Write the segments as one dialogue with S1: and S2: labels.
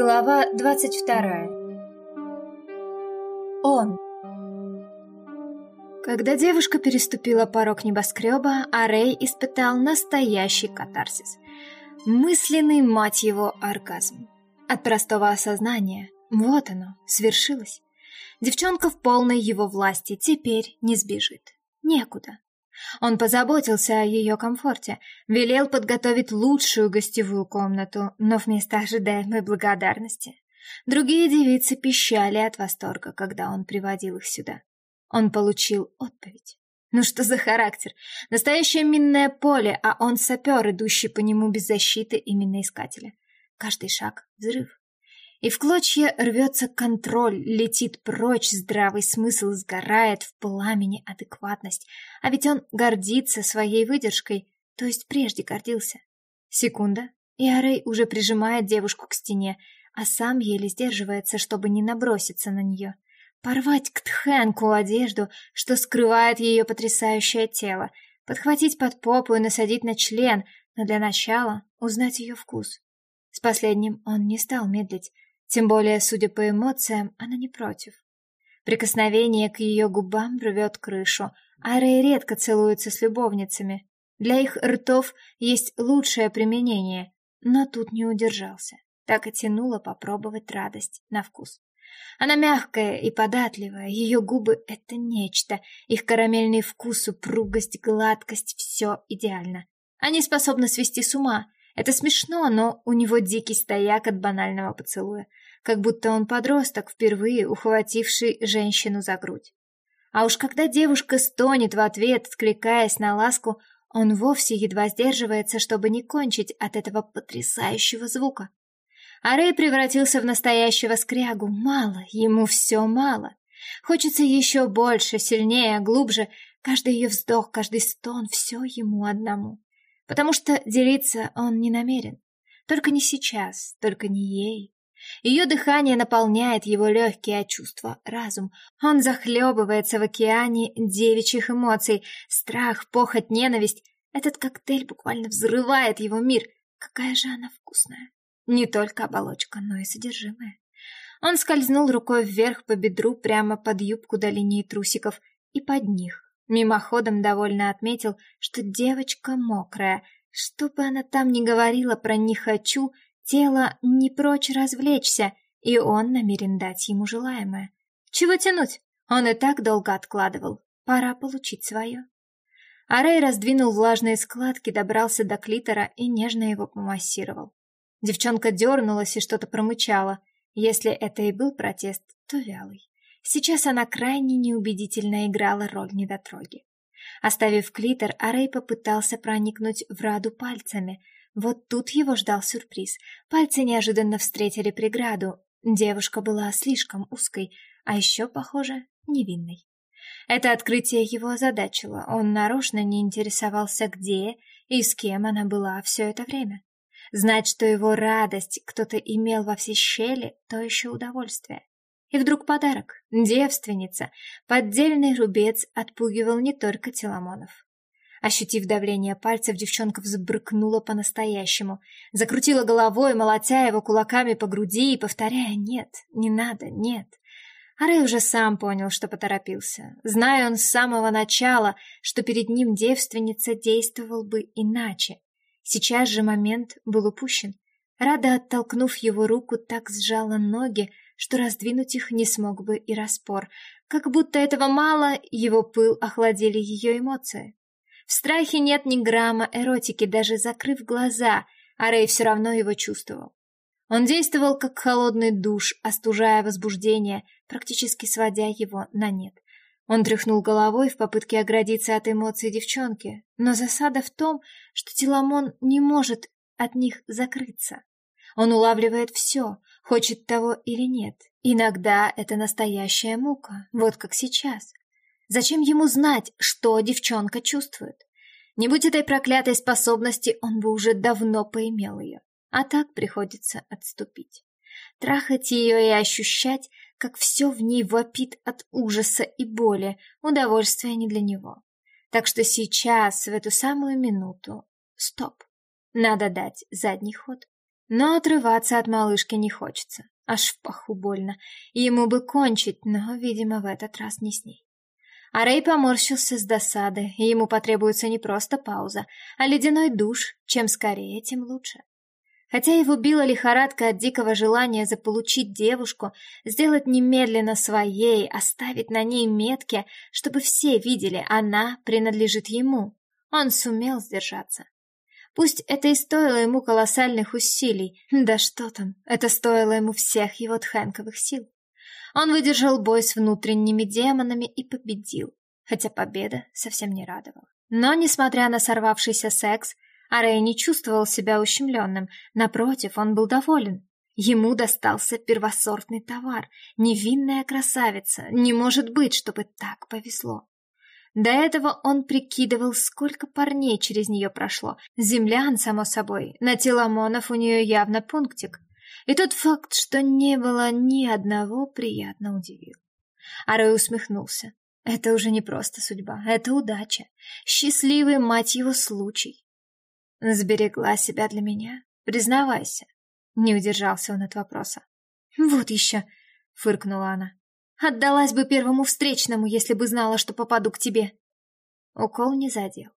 S1: Глава двадцать вторая. Он. Когда девушка переступила порог небоскреба, Арей испытал настоящий катарсис. Мысленный, мать его, оргазм. От простого осознания. Вот оно, свершилось. Девчонка в полной его власти теперь не сбежит. Некуда. Он позаботился о ее комфорте, велел подготовить лучшую гостевую комнату, но вместо ожидаемой благодарности. Другие девицы пищали от восторга, когда он приводил их сюда. Он получил отповедь. Ну что за характер? Настоящее минное поле, а он сапер, идущий по нему без защиты именно искателя. Каждый шаг — взрыв. И в клочья рвется контроль, летит прочь здравый смысл, сгорает в пламени адекватность. А ведь он гордится своей выдержкой, то есть прежде гордился. Секунда, и Арей уже прижимает девушку к стене, а сам еле сдерживается, чтобы не наброситься на нее. Порвать к Тхенку одежду, что скрывает ее потрясающее тело, подхватить под попу и насадить на член, но для начала узнать ее вкус. С последним он не стал медлить, тем более, судя по эмоциям, она не против. Прикосновение к ее губам рвет крышу, а Рэй редко целуется с любовницами. Для их ртов есть лучшее применение, но тут не удержался. Так и тянуло попробовать радость на вкус. Она мягкая и податливая, ее губы — это нечто, их карамельный вкус, упругость, гладкость — все идеально. Они способны свести с ума. Это смешно, но у него дикий стояк от банального поцелуя как будто он подросток, впервые ухвативший женщину за грудь. А уж когда девушка стонет в ответ, откликаясь на ласку, он вовсе едва сдерживается, чтобы не кончить от этого потрясающего звука. А Рэй превратился в настоящего скрягу. Мало, ему все мало. Хочется еще больше, сильнее, глубже. Каждый ее вздох, каждый стон — все ему одному. Потому что делиться он не намерен. Только не сейчас, только не ей, ее дыхание наполняет его легкие чувства, разум. Он захлебывается в океане девичьих эмоций. Страх, похоть, ненависть. Этот коктейль буквально взрывает его мир. Какая же она вкусная. Не только оболочка, но и содержимое. Он скользнул рукой вверх по бедру прямо под юбку до линии трусиков и под них. Мимоходом довольно отметил, что девочка мокрая. Что бы она там ни говорила про «не хочу», Тело не прочь развлечься, и он намерен дать ему желаемое. Чего тянуть? Он и так долго откладывал. Пора получить свое. Арей раздвинул влажные складки, добрался до клитора и нежно его помассировал. Девчонка дернулась и что-то промычала. Если это и был протест, то вялый. Сейчас она крайне неубедительно играла роль недотроги. Оставив клитор, Арей попытался проникнуть в Раду пальцами, вот тут его ждал сюрприз. Пальцы неожиданно встретили преграду. Девушка была слишком узкой, а еще, похоже, невинной. Это открытие его озадачило. Он нарочно не интересовался, где и с кем она была все это время. Знать, что его радость кто-то имел во все щели, то еще удовольствие. И вдруг подарок. Девственница. Поддельный рубец отпугивал не только Теламонов. Ощутив давление пальцев, девчонка взбрыкнула по-настоящему. Закрутила головой, молотя его кулаками по груди и повторяя «нет, не надо, нет». Арей уже сам понял, что поторопился. Зная он с самого начала, что перед ним девственница действовал бы иначе. Сейчас же момент был упущен. Рада, оттолкнув его руку, так сжала ноги, что раздвинуть их не смог бы и распор. Как будто этого мало, его пыл охладили ее эмоции. В страхе нет ни грамма эротики, даже закрыв глаза, а Рэй все равно его чувствовал. Он действовал как холодный душ, остужая возбуждение, практически сводя его на нет. Он тряхнул головой в попытке оградиться от эмоций девчонки, но засада в том, что Теламон не может от них закрыться. Он улавливает все, хочет того или нет. Иногда это настоящая мука, вот как сейчас. Зачем ему знать, что девчонка чувствует? Не будь этой проклятой способности, он бы уже давно поимел ее. А так приходится отступить. Трахать ее и ощущать, как все в ней вопит от ужаса и боли, удовольствие не для него. Так что сейчас, в эту самую минуту, стоп. Надо дать задний ход. Но отрываться от малышки не хочется. Аж в паху больно. Ему бы кончить, но, видимо, в этот раз не с ней. А Рэй поморщился с досады, и ему потребуется не просто пауза, а ледяной душ. Чем скорее, тем лучше. Хотя его била лихорадка от дикого желания заполучить девушку, сделать немедленно своей, оставить на ней метки, чтобы все видели, она принадлежит ему. Он сумел сдержаться. Пусть это и стоило ему колоссальных усилий, да что там, это стоило ему всех его тхэнковых сил. Он выдержал бой с внутренними демонами и победил, хотя победа совсем не радовала. Но, несмотря на сорвавшийся секс, Арей не чувствовал себя ущемленным, напротив, он был доволен. Ему достался первосортный товар, невинная красавица, не может быть, чтобы так повезло. До этого он прикидывал, сколько парней через нее прошло. Землян, само собой, на Теламонов у нее явно пунктик. И тот факт, что не было ни одного, приятно удивил. Арой усмехнулся. Это уже не просто судьба, это удача. Счастливый, мать его, случай. Сберегла себя для меня? Признавайся. Не удержался он от вопроса. Вот еще, фыркнула она. Отдалась бы первому встречному, если бы знала, что попаду к тебе. Укол не задел.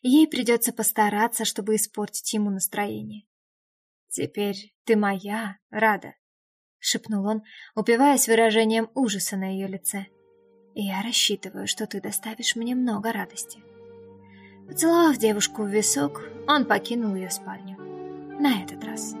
S1: Ей придется постараться, чтобы испортить ему настроение. «Теперь ты моя, Рада», — шепнул он, упиваясь выражением ужаса на ее лице. «И я рассчитываю, что ты доставишь мне много радости». Поцеловав девушку в висок, он покинул ее спальню. На этот раз.